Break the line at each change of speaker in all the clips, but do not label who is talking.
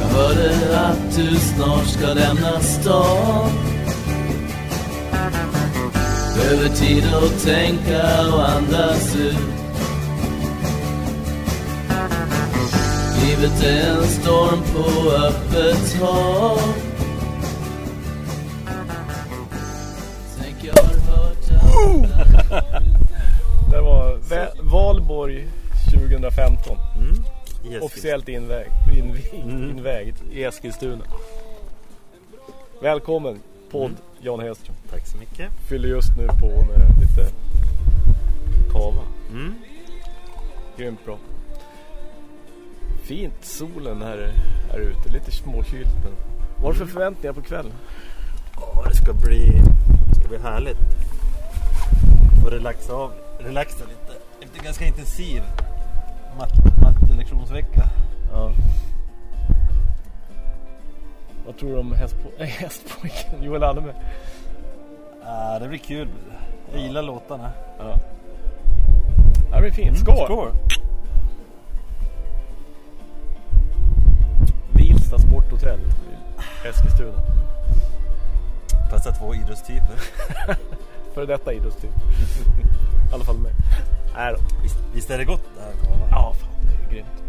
Jag hörde att du snart ska lämna stan. Behöver tid att tänka och andas ut. Livet är en storm på öppet hav. Tänk jag har hört att
Det var Valborg 2015.
Mm.
Officiellt inväg, invig, invägd i Eskilstuna. Välkommen podd Jan Hedström.
Tack så mycket.
Fyller just nu på med lite kava.
Mm.
Grymt bra. Fint solen här, här ute. Lite småkylt men. Vad har du för förväntningar på kvällen?
Ja, det ska bli, det ska bli härligt. Och relaxa av, relaxa lite. Efter ganska intensiv mat- mattelektionsvecka.
Ja. Vad tror du om hästpo- äh, hästpojken Joel Alme?
Ah, det blir kul. Jag gillar låtarna.
Ja. Det blir fint. Skål!
Skål!
Vilsta Sporthotell i Eskilstuna.
Passar två idrottstyper.
För detta idrottstyp. I alla fall mig. Då.
Visst, visst är det gott det här kava?
Ja, fan det är grymt.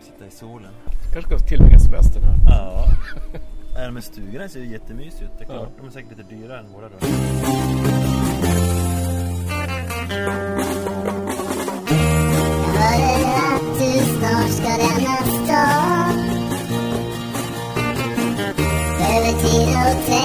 Sitta i solen.
Kanske ska tillbringa semestern här.
Ja. Nej, men stugorna ser ju jättemysigt ut. Det är klart.
Ja.
De är säkert lite dyrare än våra då.
Hörde att du snart ska lämna stan Behöver tid att tänka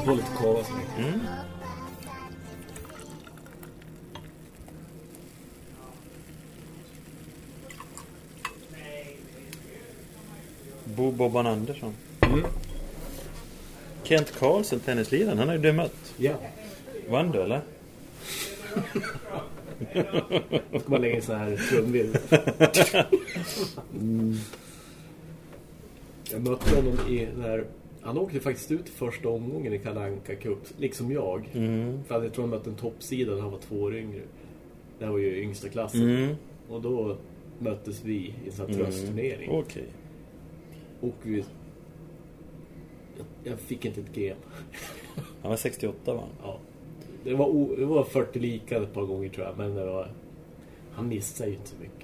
Fyller på lite kava så mycket.
Mm. Bo Bobban Andersson. Kent Karlsson, tennisliraren, han har ju du mött.
Ja.
Vann du eller?
Ska man lägga in så här trumvirvel. mm. Jag mötte honom i när han åkte faktiskt ut första omgången i Kalle Anka Cup, liksom jag.
Mm.
För jag tror han mötte en toppsida när han var två år yngre. Det här var ju yngsta klassen.
Mm.
Och då möttes vi i en sån här tröstturnering.
Okej.
Och vi... Jag, jag fick inte ett game.
Han var 68 va?
Ja. Det var, o, det var 40 lika ett par gånger tror jag, men det var... Han missade ju inte så mycket.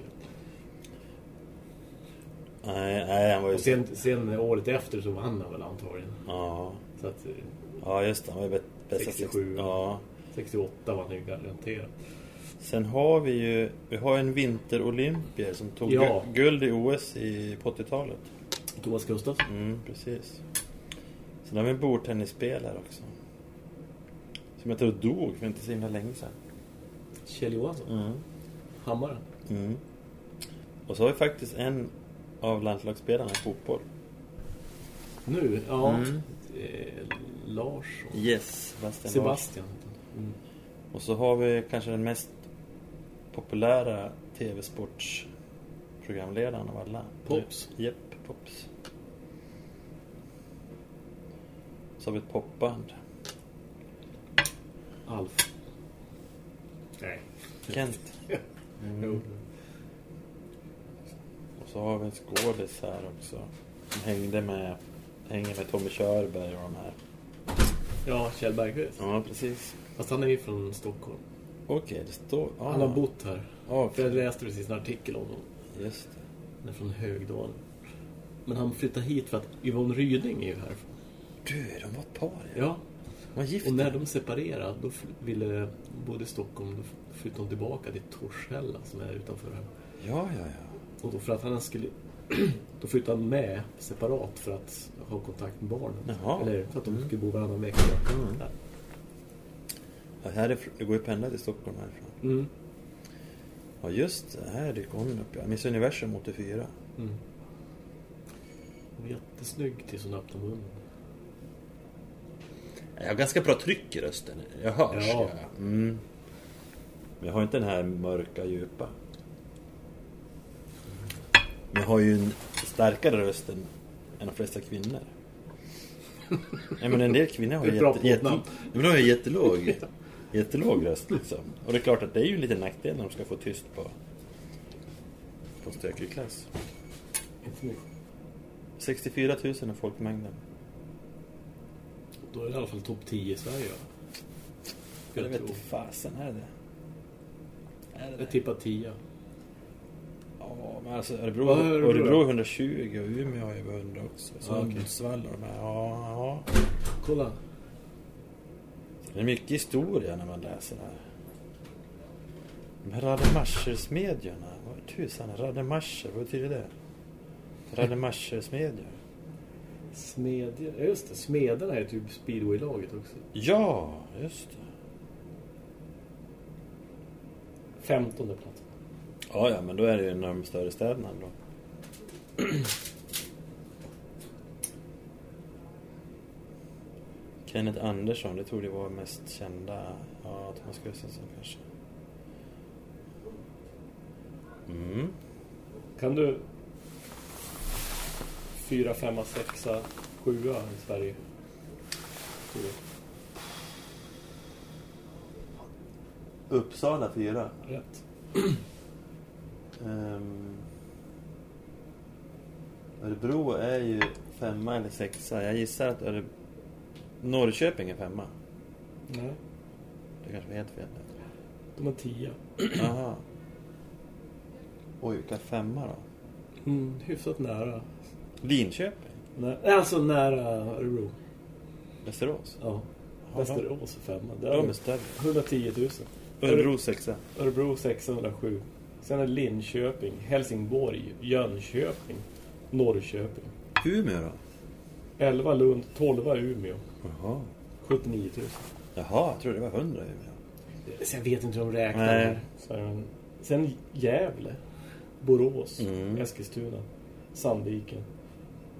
Nej, nej han var ju...
Och sen, sen året efter så vann han väl antagligen.
Ja.
Så att eh,
ja, just det. Han var ju bä- bästa
67.
Ja.
68 vann han ju garanterat.
Sen har vi ju... Vi har en vinterolympier som tog
Ja.
gu- guld i OS i, på 80-talet.
Thomas Gustafsson.
Mm, precis. Sen har vi en bordtennisspelare också. Som jag tror dog för inte så himla länge sedan.
Kjell Johansson.
Mm.
Hammaren.
Mm. Och så har vi faktiskt en av landslagsspelarna i fotboll.
Nu, ja.
Mm.
Eh, Larsson.
Yes, Sebastian.
Sebastian. Mm.
Och så har vi kanske den mest populära tv-sportsprogramledaren av alla.
Pops.
Jepp, Pops. Så har vi ett popband.
Alf. Nej.
Kent.
Jo.
Så har vi en skådis här också. Som hängde med, hänger med Tommy Körberg och de här.
Ja, Kjell Bergqvist.
Ja, precis.
Fast han är ju från Stockholm.
Okej, det står... Ah,
Han har bott här.
Ja,
För jag läste precis en artikel om honom.
just det.
Han är från Högdalen. Men han flyttade hit för att Yvonne Ryding är ju härifrån.
Du, de var ett par.
Ja.
De var gifta.
Och när de separerade, då ville både Stockholm, då flyttade de tillbaka till Torshälla som är utanför här.
Ja, ja, ja.
Och då för att han skulle... då flyttade han med separat för att ha kontakt med barnen.
Jaha.
Eller för att de skulle bo varannan vecka.
Mm.
Ja.
här är, det går ju pendla till Stockholm härifrån.
Mm.
Ja, just det. Här dyker hon upp. Ja. Miss Universum 84.
Mm. Hon var jättesnygg tills hon öppnade munnen.
Jag har ganska bra tryck i rösten. Jag hörs.
Ja.
Ja. Mm.
Men jag har inte den här mörka, djupa. Men jag har ju en starkare röst än, än de flesta kvinnor. Nej men en del kvinnor har ju jätte, jätte, ja, men de har ju jättelåg, jättelåg röst liksom. Och det är klart att det är ju en liten nackdel när de ska få tyst på, på stökig klass.
Inte mycket.
64 000 är folkmängden.
Då är det i alla fall topp 10 i Sverige. va?
Jag
Jag,
vet inte fasen, är det det? Är det
jag
det?
tippar 10.
Ja, men alltså Örebro,
är Örebro
Örebro
då?
är 120 och Umeå har ju över 100 också.
Ja, okej.
Sundsvall och de här, ja, ja.
Kolla.
Det är mycket historia när man läser det här. De här Rademachersmedjorna, vad tusan är Rademacher, vad betyder det? Rademachersmedjor?
Smedjor. Ja, just det. Smederna är typ speedwaylaget också.
Ja, just det.
15 plats.
Ja, ja, men då är det ju en av de större städerna då. Kenneth Andersson, det tror jag var mest kända. Ja, Thomas Gustafsson kanske. Mm.
Kan du... 4, 5, 6, 7 i Sverige? Jag.
Uppsala fyra.
Rätt.
Um, Örebro är ju femma eller sexa. Jag gissar att Öre... Norrköping är femma.
Nej.
Det kanske var helt fel.
De har 10.
Jaha. Oj, vilka femma då?
Mm, hyfsat nära.
Linköping?
Nä, alltså nära Örebro.
Västerås?
Ja. Västerås är femma. Där
De är större.
110 000.
Örebro sexa.
Örebro 607. Sen är Linköping, Helsingborg, Jönköping, Norrköping.
Umeå då?
11 Lund, 12 Umeå,
Jaha.
79 000.
Jaha, jag trodde det var 100 i Umeå.
Sen vet inte hur de räknar.
Nej.
Så det- Sen Gävle, Borås,
Mm.
Eskilstuna, Sandviken.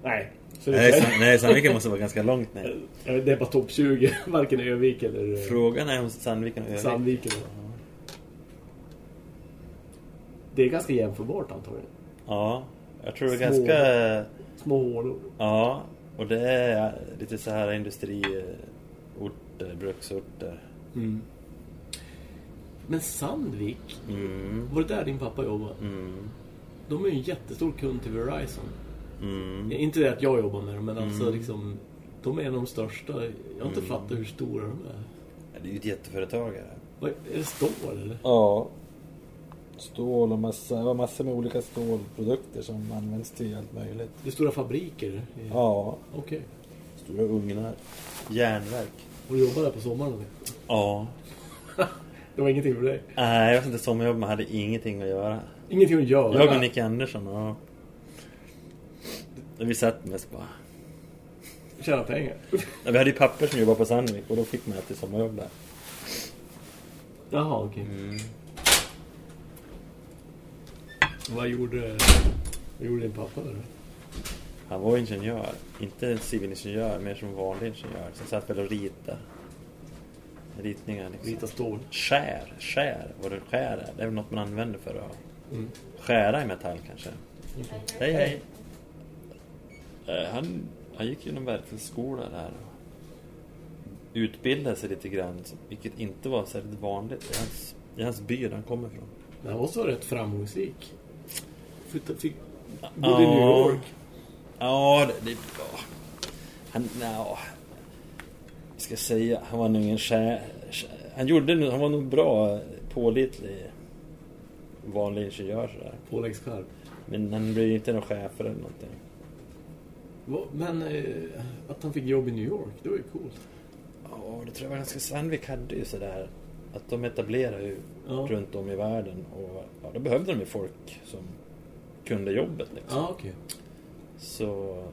Nej. Så
Nej,
det,
San- nej, Sandviken måste vara ganska långt ner.
det är bara topp 20. Varken Övik eller eh,
Frågan är om Sandviken och Övik.
Sandviken. Det är ganska jämförbart antagligen.
Ja, jag tror det är ganska...
Små hålor.
Ja, och det är lite så här industriorter, bruksorter.
Mm. Men Sandvik,
Mm.
var det där din pappa jobbade?
Mm.
De är ju en jättestor kund till Verizon.
Mm.
Inte det att jag jobbar med dem, men alltså
Mm.
liksom... De är en av de största. Jag har inte
Mm.
fattat hur stora de är.
Det är ju ett jätteföretag.
är det stål eller?
Ja. Stål och massa, massor med olika stålprodukter som används till allt möjligt.
Det är stora fabriker? i-
Ja.
Okej.
Stora ugnar. Järnverk.
Och du jobbar där på sommaren? eller?
Ja.
Det var ingenting för dig?
Nej, jag vet inte. Sommarjobb, man hade ingenting att göra.
Ingenting att göra?
Jag och Nicke Andersson, ja. Vi satt mest bara...
Tjäna pengar?
Ja, Vi hade ju papper som jobbade på Sandvik och då fick man ett sommarjobb där.
Jaha, okej.
Mm.
Vad gjorde... Vad gjorde din pappa då?
Han var ingenjör. Inte civilingenjör, mer som vanlig ingenjör. Så satt väl och ritade. Ritningar liksom.
Rita stål?
Skär, skär. Vad det skär är. Det är väl något man använder för att
Mm.
skära i metall kanske.
Okej.
Hej hej. Eh, Han, han gick ju någon verkstadsskola där. och Utbildade sig lite grann. Vilket inte var särskilt vanligt i hans, i hans by där han kommer ifrån.
Men han måste vara rätt framgångsrik. Fick, bodde i New York.
Ja, det... det ja. Han... Ja, vad ska jag säga? Han var nog ingen skär... skär- Han gjorde. Han var nog bra, pålitlig vanlig ingenjör sådär.
Påläggskarv.
Men han blev ju inte någon chef eller någonting.
Va- Men eh, att han fick jobb i New York, det var ju coolt.
Ja, det tror jag var ganska... Sandvik hade ju sådär... Att de etablerade ju
Ja.
runt om i världen. Och ja, då behövde de ju folk som kunde jobbet liksom.
Ja, okej.
Så...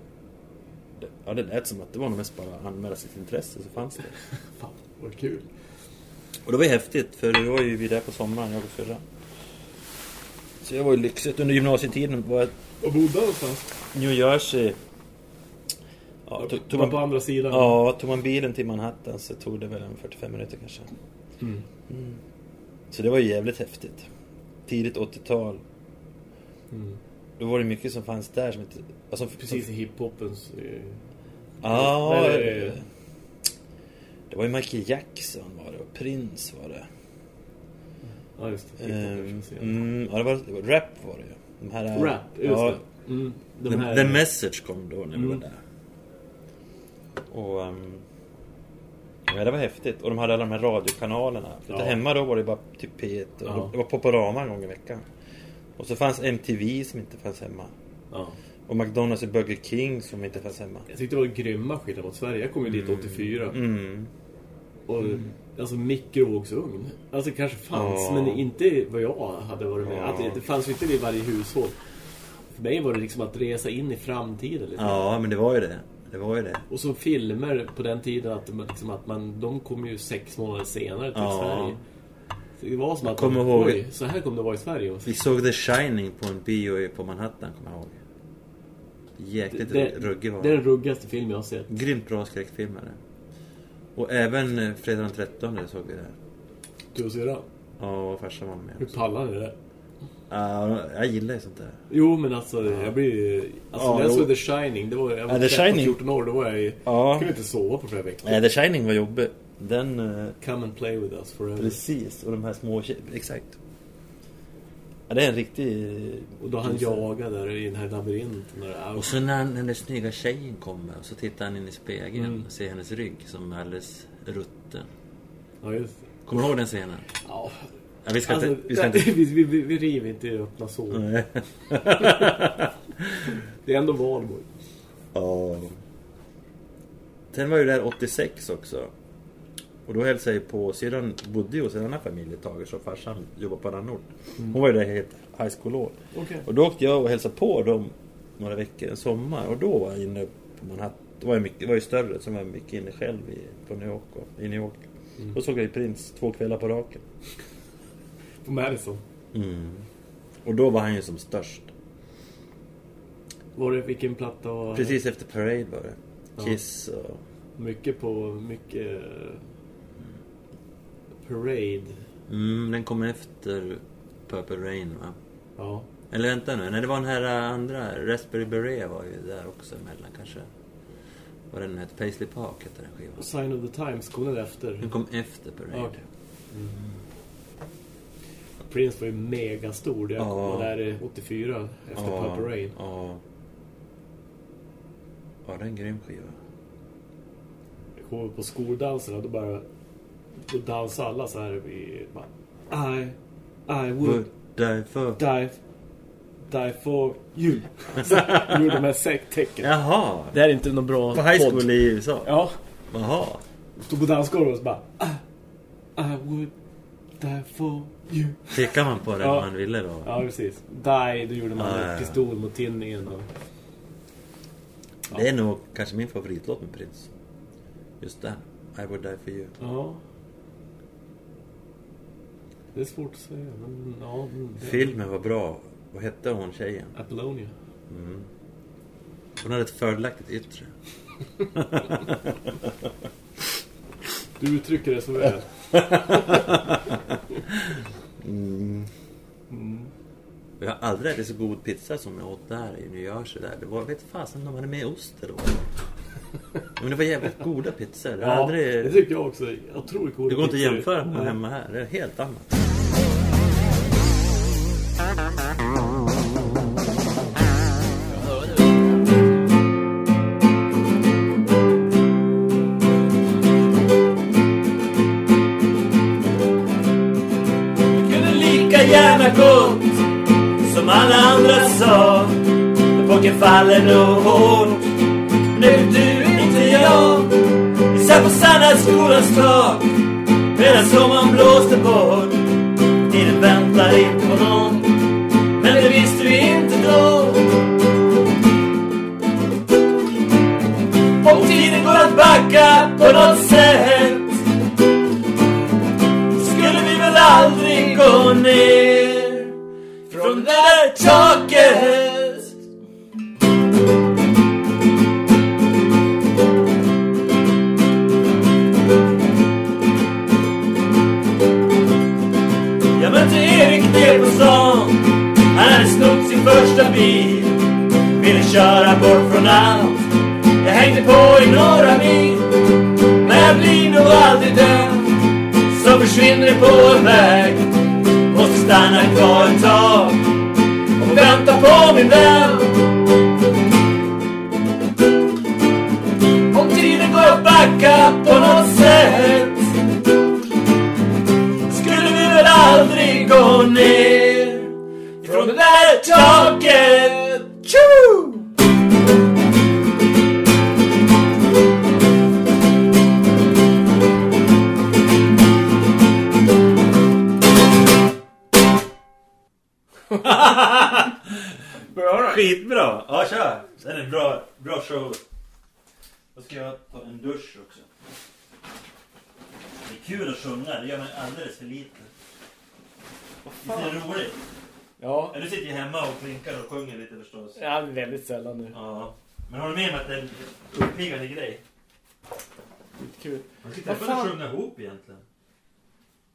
Det, ja, det lät som att det var nog mest bara att anmäla sitt intresse så fanns det.
Fan, vad kul.
Och det var ju häftigt för då var ju vi där på sommaren, jag och syrran. Så jag var ju lyxigt. Under gymnasietiden var jag
Var bodde någonstans?
New Jersey. Ja, tog, tog
var på
man,
andra sidan?
ja, tog man bilen till Manhattan så tog det väl en 45 minuter kanske.
Mm.
Mm. Så det var ju jävligt häftigt. Tidigt 80-tal.
Mm.
Då var det mycket som fanns där som inte... Alltså,
Precis i hiphopens... eh,
Ja,
Eller-
eh, det var ju Michael Jackson var det och Prince var det.
Ja, just det.
Mm, ja, det var, det var rap var det ju. De här,
Rap, just
ja,
det. Mm, de
the,
här,
the Message kom då när vi
Mm.
var där. Och... Um, ja, det var häftigt. Och de hade alla de här radiokanalerna. För
Ja.
Hemma då var det bara typ P1 och
Ja.
det var Poporama en gång i veckan. Och så fanns MTV som inte fanns hemma.
Ja.
Och McDonalds och Burger King som inte fanns hemma.
Jag tyckte det var grymma skillnader mot Sverige. Jag kom ju dit 84.
Mm.
Och, Alltså mikrovågsugn. Alltså kanske fanns,
Ja.
men inte vad jag hade varit med.
Ja.
Att det, det fanns ju inte i varje hushåll. För mig var det liksom att resa in i framtiden. Liksom.
Ja, men det var ju det. Det var ju det.
Och så filmer på den tiden att, liksom, att man, de kom ju sex månader senare till
Ja.
Sverige. Det var som att,
Kommer ihåg-
oj, så här kommer det vara i Sverige. Och så,
Vi såg The Shining på en bio på Manhattan, kommer jag ihåg. Jäkligt
det,
ruggig var
det är
den.
ruggigaste film jag har sett.
Grymt bra skräckfilmare. Och även eh, Fredag den 13 såg vi där.
Du och syrran.
Ja, och farsan var med.
Hur pallar ni det?
Ja, jag gillar ju sånt där.
Jo, men alltså jag blir. Alltså
Ja,
när jag såg The Shining, det var, jag var
Ja, The
13,
Shining.
14 år, då var jag ju... Jag kunde inte sova på flera veckor.
Nej, The Shining var jobbig. Den... eh,
Come and play with us forever.
Precis, och de här små Exakt. Ja, det är en riktig...
Och då han jagar där i den här labyrinten. Där,
Och så när den där snygga tjejen kommer så tittar han in i spegeln
Mm.
och ser hennes rygg som är alldeles rutten.
Ja, just det.
Kommer du ihåg den scenen?
Ja.
Ja, vi ska
Alltså,
inte... Vi ska inte...
vi, vi, vi, vi river inte i öppna sår. Det är ändå Valborg.
Ja. Sen var ju där 86 också. Och då hälsade jag på, syrran bodde hos en annan familj ett tag så farsan jobbade på en annan ort. Hon var ju där helt high school-år.
Okej.
Och då åkte jag och hälsade på dem några veckor, en sommar. Och då var jag inne på Manhattan. Det var ju, mycket, det var ju större, så var jag mycket inne själv i, på New York och, i New York. Då såg jag ju Prince två kvällar på raken.
På Madison.
Och då var han ju som störst.
Var det vilken platta var
Precis efter Parade var det.
Ja.
Kiss och...
Mycket på... Mycket... Parade.
Mm, den kom efter Purple Rain va?
Ja.
Eller vänta nu, nej det var den här äh, andra, Raspberry Beret var ju där också emellan kanske. Vad den hette, Paisley Park hette den skivan.
Sign of the Times kom den efter.
Den kom efter Parade.
Ja, okej. Prince var ju megastor. Jag
Ja.
var där eh, 84 efter Purple Rain.
Ja. Ja, det är en grym skiva.
Jag kommer på skoldanserna, då bara... Då dansade alla så här i... Bara, I... I would
Would die for...
die... Die for you. Så gjorde de här säcktecken.
Jaha!
Det här är inte någon bra
På high
podd.
school i USA?
Ja.
Jaha.
Stod på dansgolvet och så bara... I, I would die for you.
Pekar man på den
Ja.
man ville då?
Ja, precis. Die, då gjorde man
Ja,
en
ja, ja.
pistol mot tinningen. Och...
Det är nog kanske min favoritlåt med Prince. Just den. I would die for you.
Ja. Det är svårt att säga, men ja. det-
Filmen var bra. Vad hette hon tjejen?
Apollonia.
Hon hade ett fördelaktigt yttre.
Du uttrycker det så väl.
Jag har aldrig ätit så god pizza som jag åt där i New Jersey. Där. Det var, vet fasen, de hade med ost eller vad. Men det var jävligt goda pizzor.
Ja,
aldrig...
det tycker jag också. Otroligt goda
Det går inte att jämföra med hemma här. Det är helt annat
kunde lika gärna gått som alla andra sa. Men pojken faller nog hårt. Men det vet du, inte jag. Vi satt på Sandhällsskolans tak medan sommaren blåste bort. taket. Jag mötte Erik ner på stan. Han hade snott sin första bil. Ville köra bort från allt. Jag hängde på i några mil. Men jag blir nog alltid den som försvinner på en väg. Måste stanna kvar ett tag på min vän Om tiden går att backa på
Skitbra! Ja, kör! Det är en bra, bra show. Då ska jag ta en dusch också. Det är kul att sjunga, det gör man alldeles för lite. Det är roligt.
Ja,
Ja, du sitter ju hemma och klinkar och sjunger lite förstås.
ja väldigt sällan nu.
Ja. Men håller med om att det är en uppiggande grej?
Kul.
Man ska och
fan?
sjunga ihop egentligen.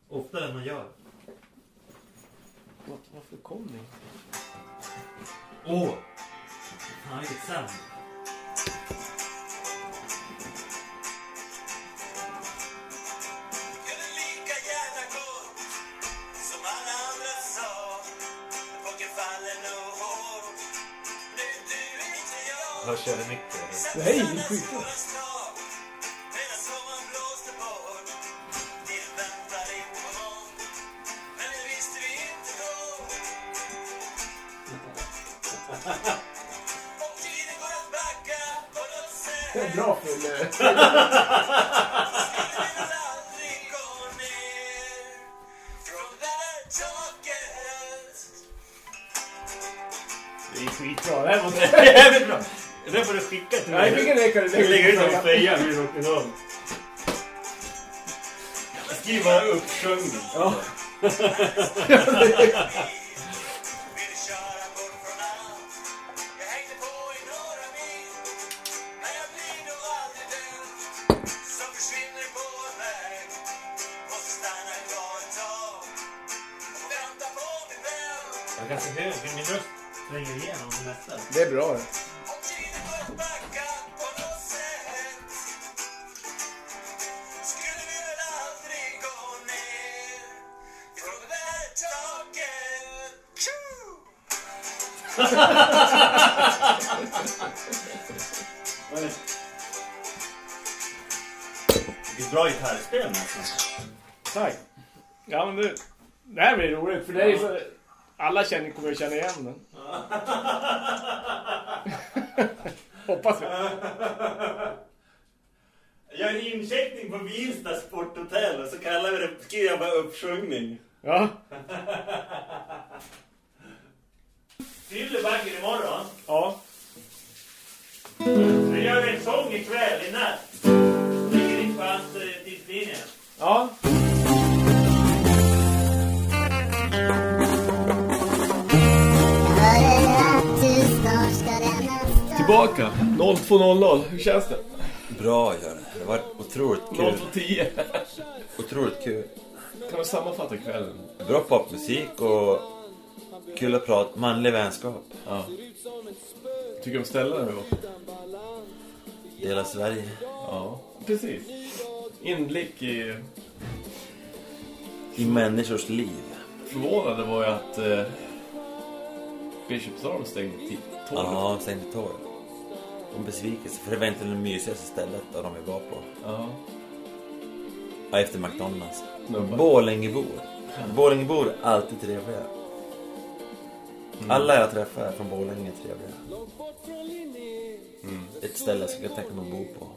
Oftare än man gör.
Vad- Varför kom ni?
Åh! Fan vilket sound.
kunde lika gärna gått som Från det
är skitbra. Det här var
jävligt bra! Det där får du skicka till
Nej, vilken kan du
lägger ut en feja med rock'n'roll. Jag skriver bara uppsjungning.
Ja.
hög, min röst tränger igenom det mesta.
Det är bra det.
Vilket bra gitarrspel nästan.
Tack. Ja men det, det här blir roligt för det är så, alla känner, kommer att känna igen den. Hoppas jag.
Jag har en incheckning på Vilsta Sporthotell och så kallar vi det, skriver jag bara uppsjungning.
Ja.
Fyllebagger imorgon.
Ja.
Nu gör vi en sång ikväll, i natt. Lägger in på hans eh, tidslinje.
Ja. Tillbaka. 02.00. Hur känns det?
Bra gör det. Var otroligt kul.
02.10.
Otroligt kul.
Kan du sammanfatta kvällen?
Bra popmusik och kul att prata manlig vänskap.
Ja. Tycker du om ställena vi var?
Dela Sverige.
Ja. Precis. Inblick i...
I människors liv.
Förvånade var ju att eh, Bischopsholm stängde till 12.
Ja, stängde torg. En besvikelse, för det var inte det mysigaste stället av de vi var på.
Ja.
Ja, efter McDonalds. Borlängebor. Borlängebor är alltid trevliga. Alla jag träffar är från Borlänge är trevliga. Ett ställe jag skulle tänka mig att bo på.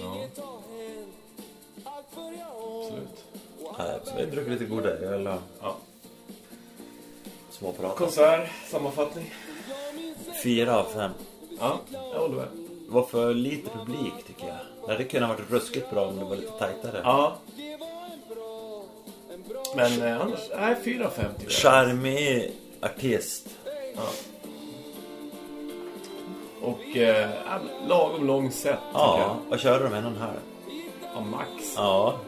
Ja. Absolut.
Ja, så vi druckit lite goda öl och
Ja.
småpratat.
Konsert, sammanfattning.
Fyra av fem.
Ja, jag håller med.
Det var för lite publik tycker jag. Det hade kunnat varit ruskigt bra om det var lite tajtare.
Ja. Men eh, annars, nej, 4 av 5 tycker jag.
Charmig artist.
Ja. Och eh, lagom lång set tycker
Ja,
jag.
vad körde de? En och en halv?
Ja, max.
Ja,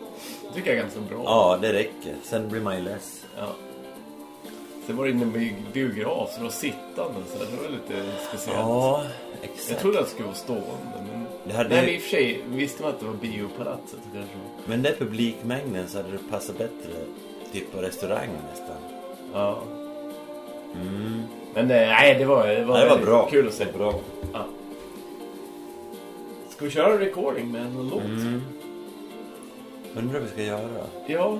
tycker jag är ganska bra.
ja det räcker. Sen blir man ju less.
Ja. Sen var det inne med biograf, så det var sittande så det var lite speciellt.
Ja,
Jag
exakt.
trodde att det skulle vara stående, men
Det hade,
Nej, men i och för sig, visste man att det var biopalatset kanske det
Men den publikmängden så hade det passat bättre typ på restaurang nästan.
Ja.
Mm.
Men eh, nej, det var, det var,
Ja, det var bra.
kul att se.
Det bra.
Ja. Ska vi köra recording med en låt?
Mm. Undrar vad vi ska göra.
Ja.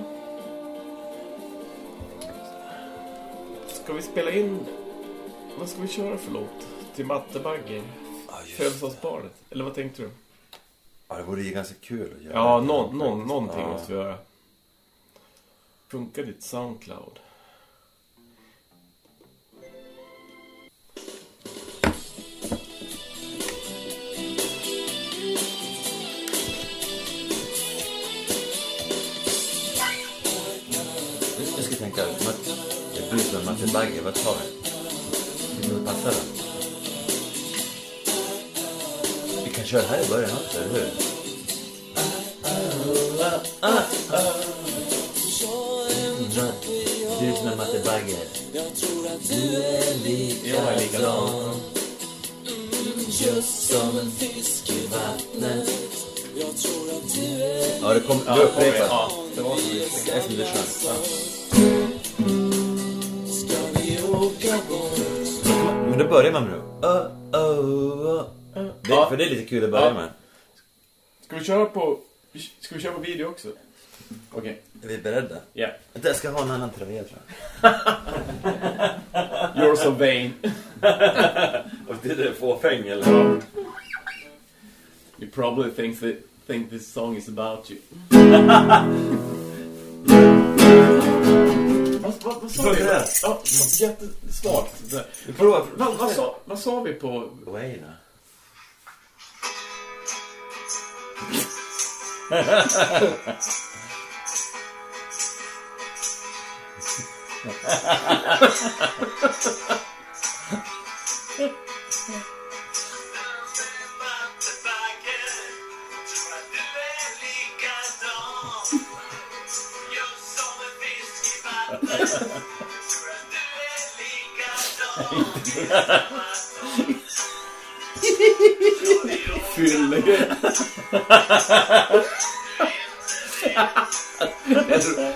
Ska vi spela in... Vad ska vi köra för låt? Till Mattebagge?
Just det.
Födelsedagsbarnet? Eller vad tänkte du?
Ja, det vore ju ganska kul att göra.
Ja, någon, någon, någonting
Ja.
måste vi göra. Funkar ditt Soundcloud?
Nu ska jag tänka. En Matte Bagge. Vad tar vi? Vilken passar den? Vi kan köra här i början också, eller hur? Du är som en Matte Bagge. Du är
är likadan.
Just som en fisk i vattnet. Ja, det kom. Du upprepar.
Ja,
Men då börjar man med det. Uh, uh, uh. Det,
Ja.
För det är lite kul att börja
Ja.
med.
Ska vi köra på... Ska vi köra på video också? Okej.
Är vi beredda?
Ja.
Vänta, Jag ska ha en annan tröja tror jag.
You're so vain.
Och det är fåfäng eller?
You probably think, that, think this song is about you. vad, vad, vad sa vi? Ja, jättesvagt. Där.
Vi provar.
Vad, vad, sa, vad sa vi på...
Wayne.
Fylling.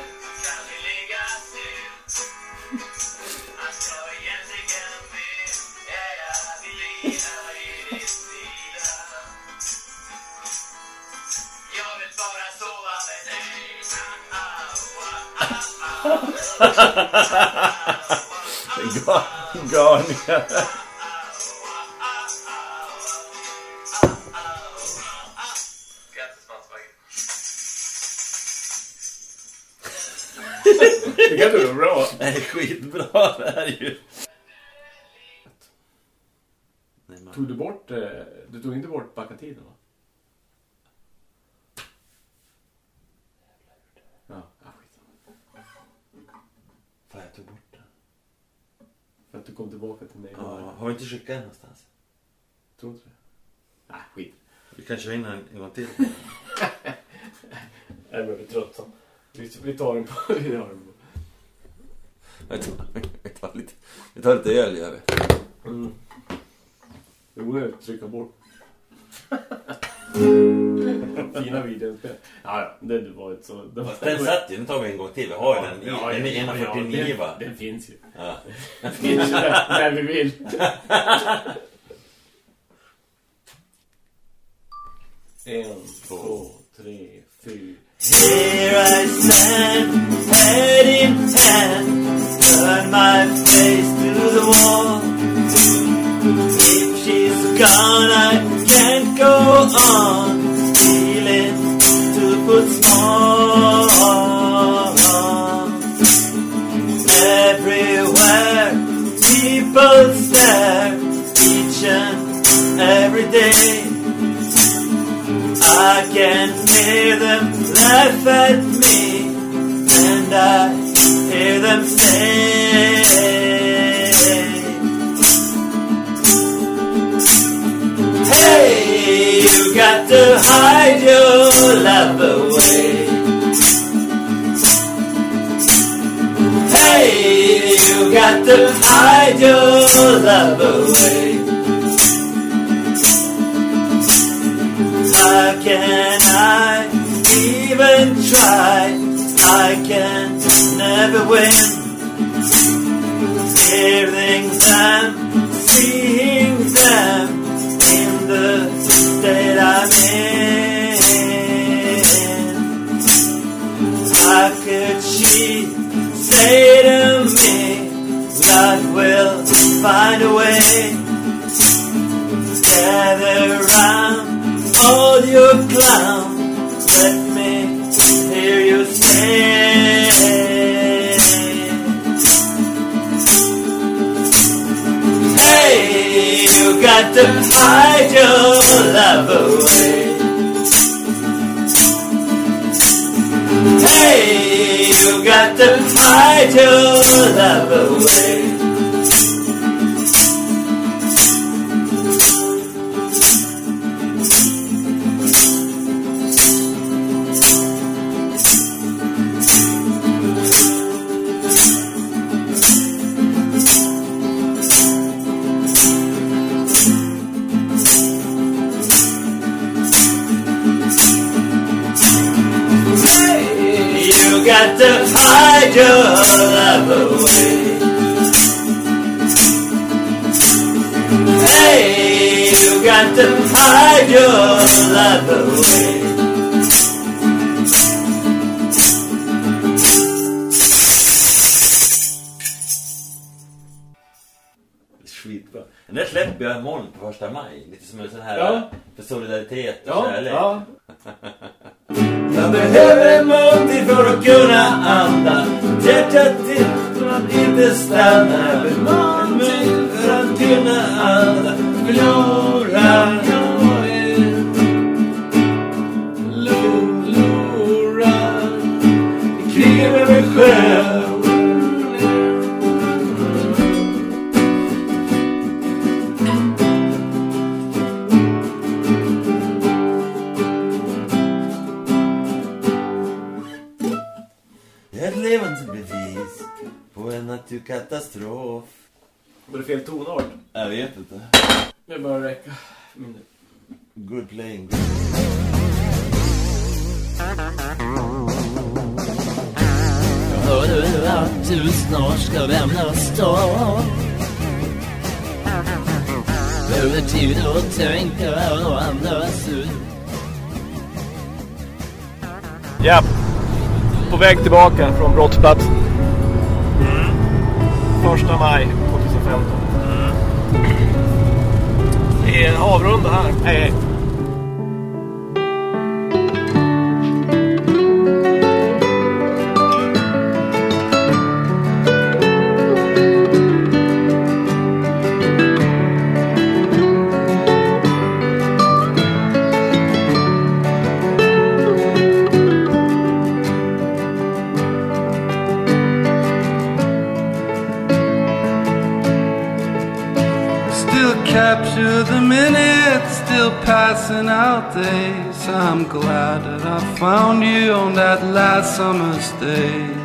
Tycker du det var bra?
Det är skitbra det här ju.
Tog du bort... eh, Du tog inte bort backa tiden va? Ja, ja skitsamma.
Fan, jag tog bort den.
För att du kom tillbaka till mig.
Ja, har vi inte skickat den någonstans?
Tror inte det. Nej, skit.
Vi kan köra in den en gång till.
Jag börjar bli tröttsam. Vi, vi tar den på... Vi tar den på.
Vi tar, vi tar, lite, vi tar lite öl gör vi.
Mm. Det är onödigt att trycka bort. Fina videospel. Ja, ja, det var inte så... Det var,
Den satt ju, nu tar vi en gång till. Vi har ju den.
Ja,
den är
ja,
149
den,
va?
den finns ju.
Ja.
Den finns ju där, när vi vill. En, två, tre, fyra.
Here I stand, head in hand, turn my face to the wall. If she's gone, I go on, feeling to put small. Everywhere, people stare, each and every day. I can hear them laugh at me, and I hear them say, Hey, you got to hide your love away. Hey, you got to hide your love away. How can I even try? I can never win. Hearing them, seeing them in the state I'm in. How could she say to me, God will find a way? Gather round all your clowns, let me hear you say. Got to hide your love away. Hey, you got to hide your love away. Skitbra. Den släpper jag imorgon på första maj. Lite som en sån här
Ja.
för solidaritet och
Ja,
kärlek.
ja.
Jag behöver en måltid för att kunna andas Hjärtat att inte stanna Jag behöver en måltid för att kunna andas Förlora på en naturkatastrof
Var det fel tonart?
Jag vet inte
Det bör räcka. Min-
Good playing
Hör du att du snart ska lämna stan? Behöver tid att tänka och andas ut
Ja. På väg tillbaka från brottsplatsen. Första maj 2015. Det är avrunda här. Hej, hej.
days. I'm glad that I found you on that last summer's day.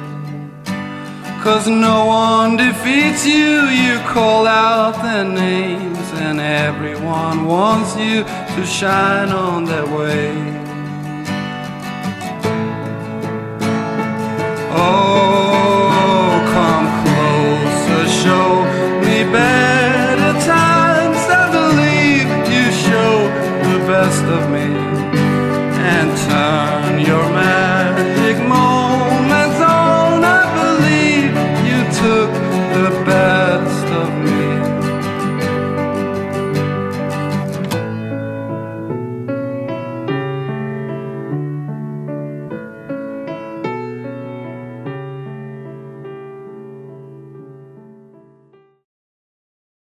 Cause no one defeats you, you call out their names, and everyone wants you to shine on their way. Oh, come closer, show